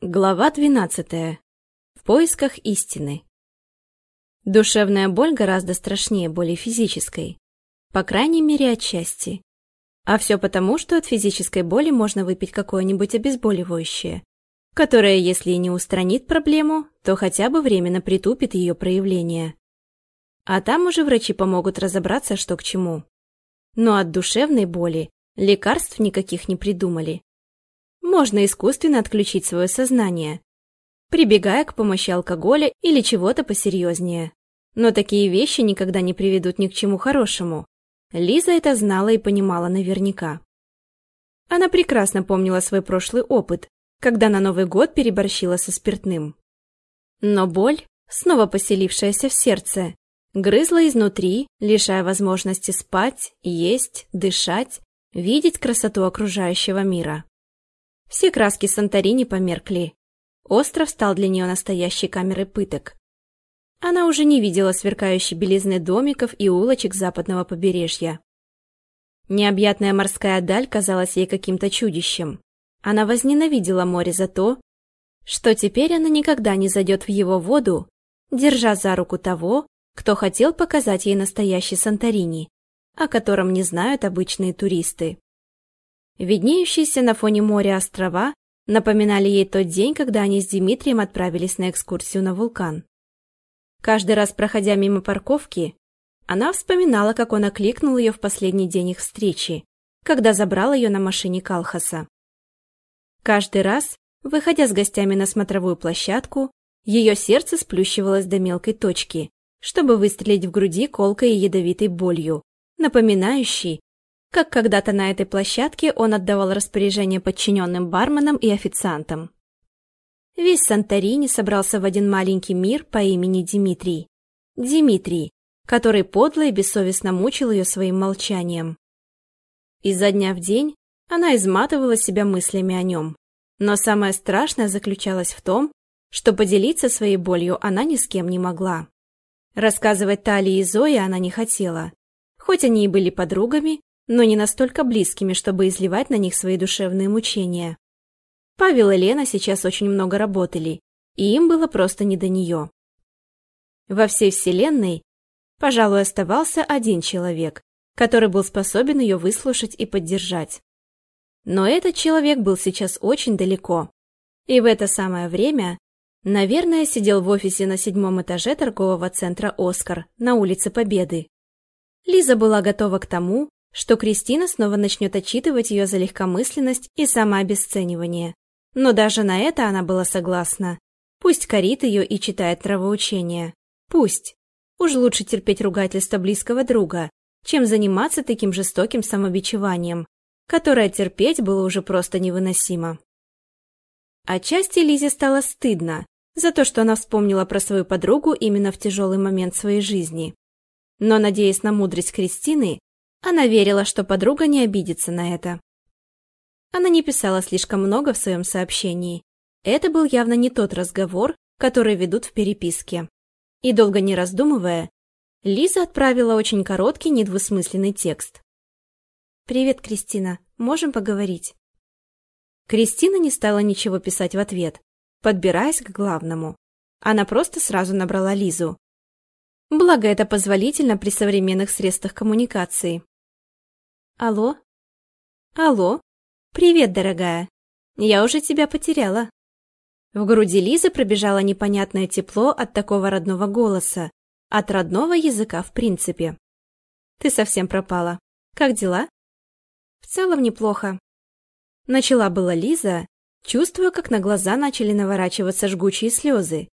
Глава 12. В поисках истины. Душевная боль гораздо страшнее боли физической. По крайней мере, отчасти. А все потому, что от физической боли можно выпить какое-нибудь обезболивающее, которое, если и не устранит проблему, то хотя бы временно притупит ее проявление. А там уже врачи помогут разобраться, что к чему. Но от душевной боли лекарств никаких не придумали можно искусственно отключить свое сознание, прибегая к помощи алкоголя или чего-то посерьезнее. Но такие вещи никогда не приведут ни к чему хорошему. Лиза это знала и понимала наверняка. Она прекрасно помнила свой прошлый опыт, когда на Новый год переборщила со спиртным. Но боль, снова поселившаяся в сердце, грызла изнутри, лишая возможности спать, есть, дышать, видеть красоту окружающего мира. Все краски Санторини померкли. Остров стал для нее настоящей камерой пыток. Она уже не видела сверкающей белизны домиков и улочек западного побережья. Необъятная морская даль казалась ей каким-то чудищем. Она возненавидела море за то, что теперь она никогда не зайдет в его воду, держа за руку того, кто хотел показать ей настоящий Санторини, о котором не знают обычные туристы. Виднеющиеся на фоне моря острова напоминали ей тот день, когда они с Дмитрием отправились на экскурсию на вулкан. Каждый раз, проходя мимо парковки, она вспоминала, как он окликнул ее в последний день их встречи, когда забрал ее на машине Калхаса. Каждый раз, выходя с гостями на смотровую площадку, ее сердце сплющивалось до мелкой точки, чтобы выстрелить в груди колкой и ядовитой болью, напоминающей, как когда-то на этой площадке он отдавал распоряжение подчиненным барменам и официантам. Весь Санторини собрался в один маленький мир по имени Димитрий. Димитрий, который подло и бессовестно мучил ее своим молчанием. Изо дня в день она изматывала себя мыслями о нем. Но самое страшное заключалось в том, что поделиться своей болью она ни с кем не могла. Рассказывать Тали и Зое она не хотела. Хоть они и были подругами, но не настолько близкими, чтобы изливать на них свои душевные мучения. Павел и Лена сейчас очень много работали, и им было просто не до нее. Во всей Вселенной, пожалуй, оставался один человек, который был способен ее выслушать и поддержать. Но этот человек был сейчас очень далеко. И в это самое время, наверное, сидел в офисе на седьмом этаже торгового центра «Оскар» на улице Победы. Лиза была готова к тому, что Кристина снова начнет отчитывать ее за легкомысленность и самообесценивание. Но даже на это она была согласна. Пусть корит ее и читает травоучение. Пусть. Уж лучше терпеть ругательство близкого друга, чем заниматься таким жестоким самобичеванием, которое терпеть было уже просто невыносимо. Отчасти Лизе стало стыдно за то, что она вспомнила про свою подругу именно в тяжелый момент своей жизни. Но, надеясь на мудрость Кристины, она верила, что подруга не обидится на это. Она не писала слишком много в своем сообщении. Это был явно не тот разговор, который ведут в переписке. И долго не раздумывая, Лиза отправила очень короткий, недвусмысленный текст. «Привет, Кристина. Можем поговорить?» Кристина не стала ничего писать в ответ, подбираясь к главному. Она просто сразу набрала Лизу. Благо это позволительно при современных средствах коммуникации. Алло? Алло? Привет, дорогая. Я уже тебя потеряла. В груди Лизы пробежало непонятное тепло от такого родного голоса, от родного языка в принципе. Ты совсем пропала. Как дела? В целом неплохо. Начала была Лиза, чувствуя, как на глаза начали наворачиваться жгучие слезы,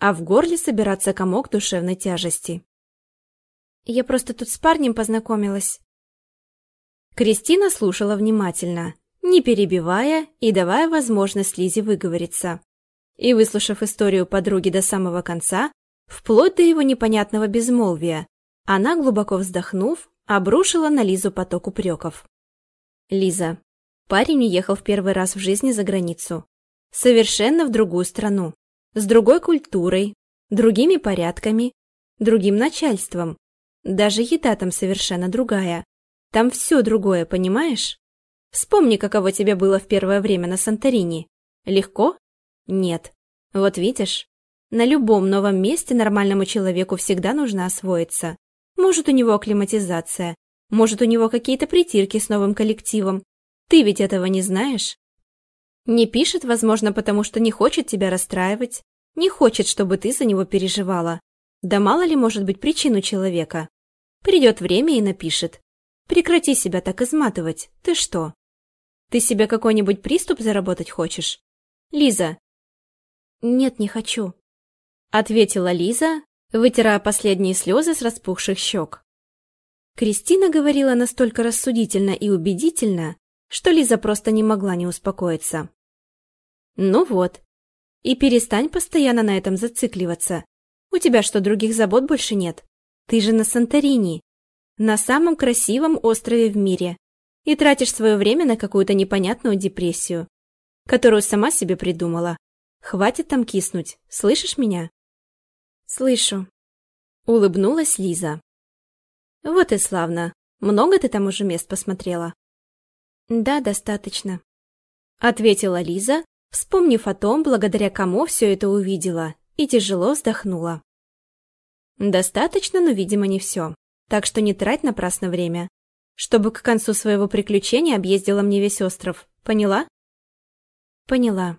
а в горле собираться комок душевной тяжести. Я просто тут с парнем познакомилась. Кристина слушала внимательно, не перебивая и давая возможность Лизе выговориться. И, выслушав историю подруги до самого конца, вплоть до его непонятного безмолвия, она, глубоко вздохнув, обрушила на Лизу поток упреков. «Лиза, парень уехал в первый раз в жизни за границу. Совершенно в другую страну с другой культурой, другими порядками, другим начальством. Даже еда там совершенно другая. Там все другое, понимаешь? Вспомни, каково тебе было в первое время на Санторини. Легко? Нет. Вот видишь, на любом новом месте нормальному человеку всегда нужно освоиться. Может, у него акклиматизация, может, у него какие-то притирки с новым коллективом. Ты ведь этого не знаешь? Не пишет, возможно, потому что не хочет тебя расстраивать, не хочет, чтобы ты за него переживала. Да мало ли может быть причин у человека. Придет время и напишет. Прекрати себя так изматывать. Ты что? Ты себе какой-нибудь приступ заработать хочешь? Лиза. Нет, не хочу. Ответила Лиза, вытирая последние слезы с распухших щек. Кристина говорила настолько рассудительно и убедительно, что Лиза просто не могла не успокоиться. Ну вот. И перестань постоянно на этом зацикливаться. У тебя что, других забот больше нет? Ты же на Санторини, на самом красивом острове в мире, и тратишь свое время на какую-то непонятную депрессию, которую сама себе придумала. Хватит там киснуть, слышишь меня? Слышу. Улыбнулась Лиза. Вот и славно. Много ты там уже мест посмотрела? Да, достаточно. Ответила Лиза вспомнив о том, благодаря кому все это увидела, и тяжело вздохнула. Достаточно, но, видимо, не все. Так что не трать напрасно время. Чтобы к концу своего приключения объездила мне весь остров. Поняла? Поняла.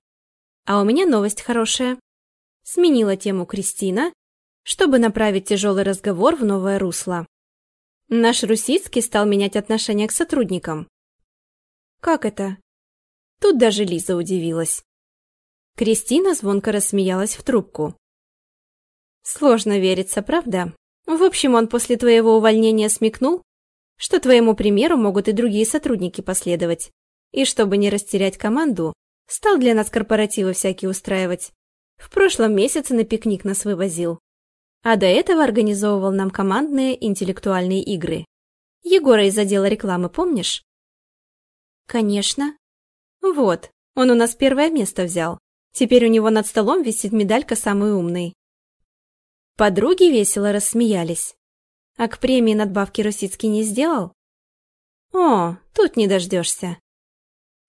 А у меня новость хорошая. Сменила тему Кристина, чтобы направить тяжелый разговор в новое русло. Наш Русицкий стал менять отношение к сотрудникам. Как это? Тут даже Лиза удивилась. Кристина звонко рассмеялась в трубку. «Сложно верится, правда? В общем, он после твоего увольнения смекнул, что твоему примеру могут и другие сотрудники последовать. И чтобы не растерять команду, стал для нас корпоративы всякие устраивать. В прошлом месяце на пикник нас вывозил. А до этого организовывал нам командные интеллектуальные игры. Егора из отдела рекламы помнишь? Конечно. Вот, он у нас первое место взял. Теперь у него над столом висит медалька «Самый умный». Подруги весело рассмеялись. А к премии надбавки Русицкий не сделал? О, тут не дождешься.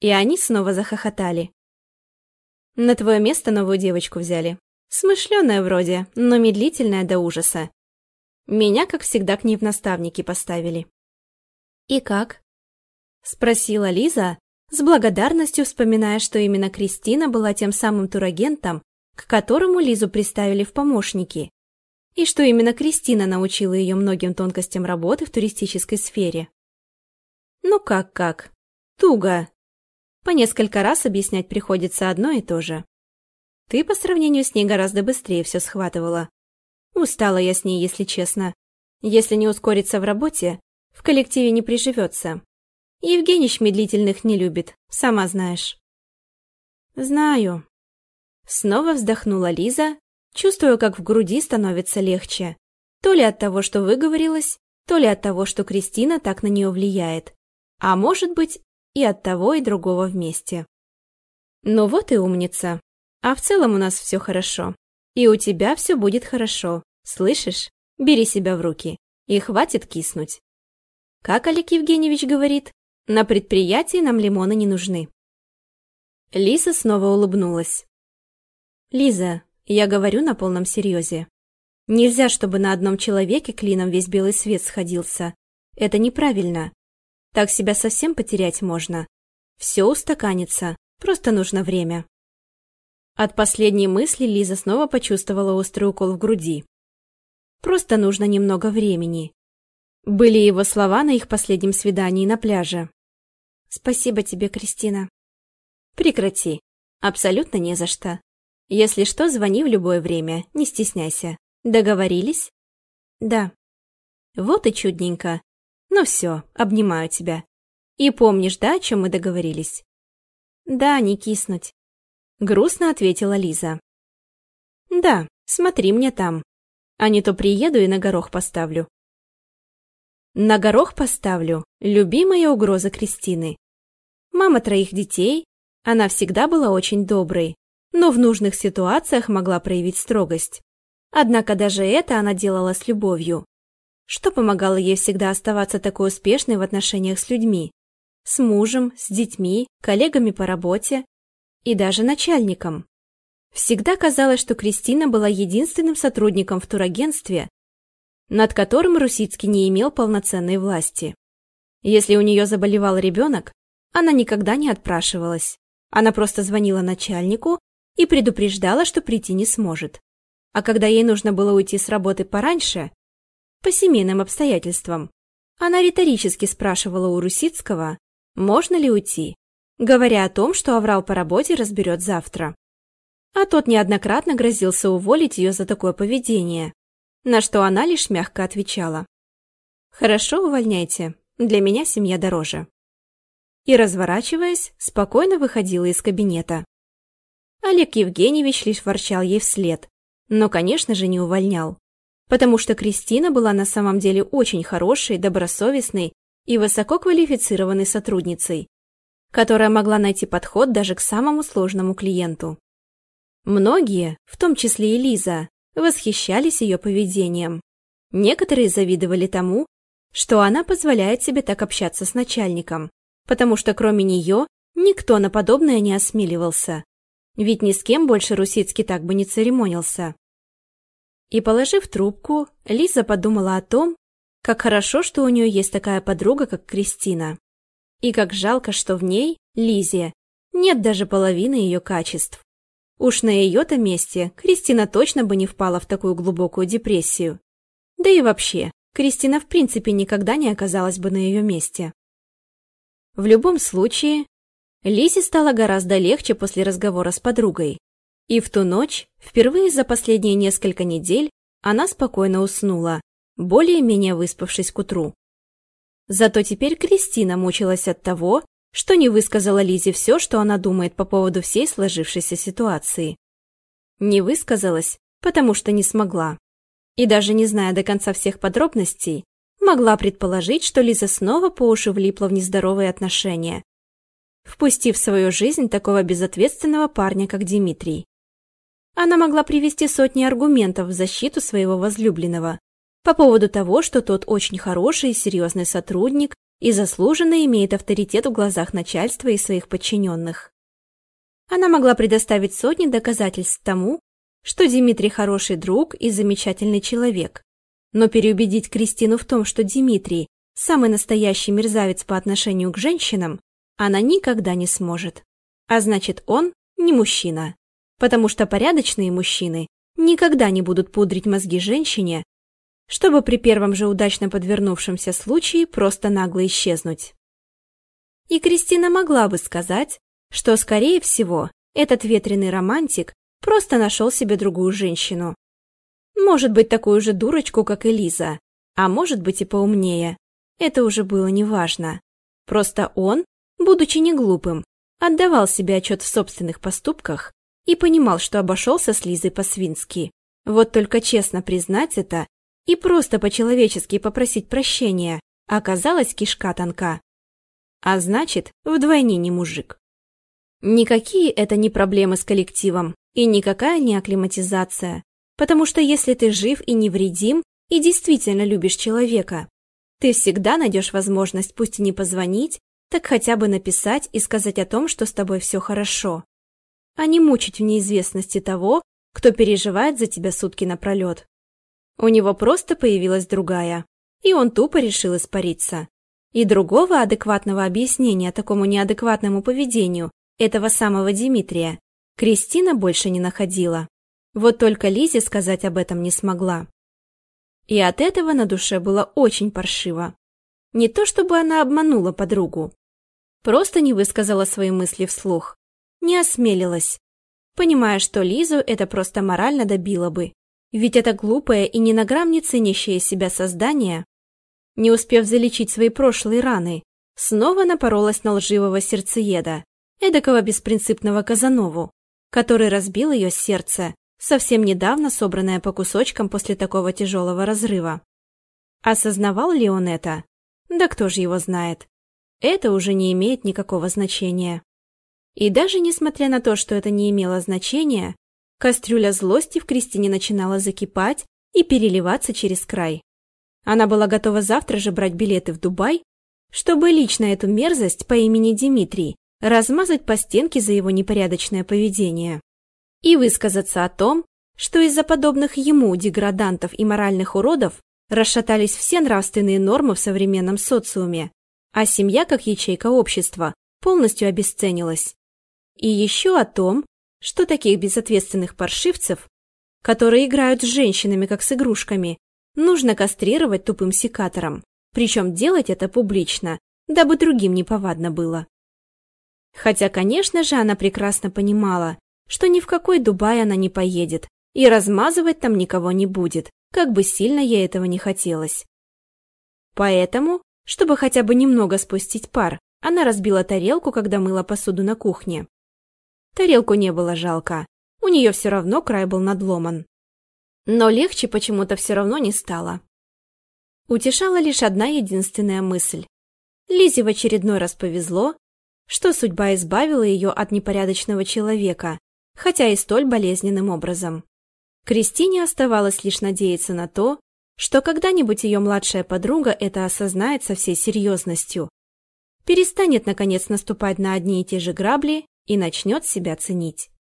И они снова захохотали. На твое место новую девочку взяли. Смышленая вроде, но медлительная до ужаса. Меня, как всегда, к ней в наставники поставили. «И как?» — спросила Лиза, с благодарностью вспоминая, что именно Кристина была тем самым турагентом, к которому Лизу приставили в помощники, и что именно Кристина научила ее многим тонкостям работы в туристической сфере. Ну как-как, туго. По несколько раз объяснять приходится одно и то же. Ты по сравнению с ней гораздо быстрее все схватывала. Устала я с ней, если честно. Если не ускориться в работе, в коллективе не приживется. Евгенич медлительных не любит, сама знаешь». «Знаю». Снова вздохнула Лиза, чувствуя, как в груди становится легче. То ли от того, что выговорилась, то ли от того, что Кристина так на нее влияет. А может быть, и от того, и другого вместе. Ну вот и умница. А в целом у нас все хорошо. И у тебя все будет хорошо. Слышишь? Бери себя в руки. И хватит киснуть. Как Олег Евгеньевич говорит, на предприятии нам лимоны не нужны. Лиза снова улыбнулась. Лиза, я говорю на полном серьезе. Нельзя, чтобы на одном человеке клином весь белый свет сходился. Это неправильно. Так себя совсем потерять можно. Все устаканится, просто нужно время. От последней мысли Лиза снова почувствовала острый укол в груди. Просто нужно немного времени. Были его слова на их последнем свидании на пляже. «Спасибо тебе, Кристина». «Прекрати. Абсолютно не за что. Если что, звони в любое время, не стесняйся. Договорились?» «Да». «Вот и чудненько. Ну все, обнимаю тебя. И помнишь, да, о чем мы договорились?» «Да, не киснуть», — грустно ответила Лиза. «Да, смотри мне там, а не то приеду и на горох поставлю». На горох поставлю – любимая угроза Кристины. Мама троих детей, она всегда была очень доброй, но в нужных ситуациях могла проявить строгость. Однако даже это она делала с любовью, что помогало ей всегда оставаться такой успешной в отношениях с людьми. С мужем, с детьми, коллегами по работе и даже начальником. Всегда казалось, что Кристина была единственным сотрудником в турагентстве, над которым Русицкий не имел полноценной власти. Если у нее заболевал ребенок, она никогда не отпрашивалась. Она просто звонила начальнику и предупреждала, что прийти не сможет. А когда ей нужно было уйти с работы пораньше, по семейным обстоятельствам, она риторически спрашивала у Русицкого, можно ли уйти, говоря о том, что Аврал по работе разберет завтра. А тот неоднократно грозился уволить ее за такое поведение на что она лишь мягко отвечала. «Хорошо, увольняйте, для меня семья дороже». И, разворачиваясь, спокойно выходила из кабинета. Олег Евгеньевич лишь ворчал ей вслед, но, конечно же, не увольнял, потому что Кристина была на самом деле очень хорошей, добросовестной и высококвалифицированной сотрудницей, которая могла найти подход даже к самому сложному клиенту. Многие, в том числе и Лиза, восхищались ее поведением. Некоторые завидовали тому, что она позволяет себе так общаться с начальником, потому что кроме нее никто на подобное не осмеливался. Ведь ни с кем больше Русицкий так бы не церемонился. И, положив трубку, Лиза подумала о том, как хорошо, что у нее есть такая подруга, как Кристина. И как жалко, что в ней, Лизе, нет даже половины ее качеств. Уж на ее-то месте Кристина точно бы не впала в такую глубокую депрессию. Да и вообще, Кристина в принципе никогда не оказалась бы на ее месте. В любом случае, Лизе стало гораздо легче после разговора с подругой. И в ту ночь, впервые за последние несколько недель, она спокойно уснула, более-менее выспавшись к утру. Зато теперь Кристина мучилась от того, что не высказала Лизе все, что она думает по поводу всей сложившейся ситуации. Не высказалась, потому что не смогла. И даже не зная до конца всех подробностей, могла предположить, что Лиза снова по уши влипла в нездоровые отношения, впустив в свою жизнь такого безответственного парня, как Дмитрий. Она могла привести сотни аргументов в защиту своего возлюбленного по поводу того, что тот очень хороший и серьезный сотрудник, и заслуженно имеет авторитет в глазах начальства и своих подчиненных. Она могла предоставить сотни доказательств тому, что Дмитрий хороший друг и замечательный человек. Но переубедить Кристину в том, что Дмитрий – самый настоящий мерзавец по отношению к женщинам, она никогда не сможет. А значит, он не мужчина. Потому что порядочные мужчины никогда не будут пудрить мозги женщине, чтобы при первом же удачно подвернувшемся случае просто нагло исчезнуть. И Кристина могла бы сказать, что, скорее всего, этот ветреный романтик просто нашел себе другую женщину. Может быть, такую же дурочку, как Элиза, а может быть и поумнее. Это уже было неважно. Просто он, будучи неглупым, отдавал себе отчет в собственных поступках и понимал, что обошелся с Лизой по-свински. Вот только честно признать это и просто по-человечески попросить прощения, оказалась кишка тонка. А значит, вдвойне не мужик. Никакие это не проблемы с коллективом и никакая не акклиматизация, потому что если ты жив и невредим и действительно любишь человека, ты всегда найдешь возможность пусть и не позвонить, так хотя бы написать и сказать о том, что с тобой все хорошо, а не мучить в неизвестности того, кто переживает за тебя сутки напролет. У него просто появилась другая, и он тупо решил испариться. И другого адекватного объяснения такому неадекватному поведению этого самого Дмитрия Кристина больше не находила. Вот только Лизе сказать об этом не смогла. И от этого на душе было очень паршиво. Не то чтобы она обманула подругу. Просто не высказала свои мысли вслух. Не осмелилась. Понимая, что Лизу это просто морально добило бы. Ведь это глупое и ни на грамм не ценящее себя создание, не успев залечить свои прошлые раны, снова напоролась на лживого сердцееда, эдакого беспринципного Казанову, который разбил ее сердце, совсем недавно собранное по кусочкам после такого тяжелого разрыва. Осознавал ли он это? Да кто же его знает? Это уже не имеет никакого значения. И даже несмотря на то, что это не имело значения, Кастрюля злости в Кристине начинала закипать и переливаться через край. Она была готова завтра же брать билеты в Дубай, чтобы лично эту мерзость по имени Дмитрий размазать по стенке за его непорядочное поведение и высказаться о том, что из-за подобных ему деградантов и моральных уродов расшатались все нравственные нормы в современном социуме, а семья как ячейка общества полностью обесценилась. И еще о том, что таких безответственных паршивцев, которые играют с женщинами как с игрушками, нужно кастрировать тупым секатором, причем делать это публично, дабы другим неповадно было. Хотя, конечно же, она прекрасно понимала, что ни в какой Дубай она не поедет, и размазывать там никого не будет, как бы сильно ей этого не хотелось. Поэтому, чтобы хотя бы немного спустить пар, она разбила тарелку, когда мыла посуду на кухне, Тарелку не было жалко. У нее все равно край был надломан. Но легче почему-то все равно не стало. Утешала лишь одна единственная мысль. Лизе в очередной раз повезло, что судьба избавила ее от непорядочного человека, хотя и столь болезненным образом. Кристине оставалось лишь надеяться на то, что когда-нибудь ее младшая подруга это осознает со всей серьезностью, перестанет, наконец, наступать на одни и те же грабли и начнет себя ценить.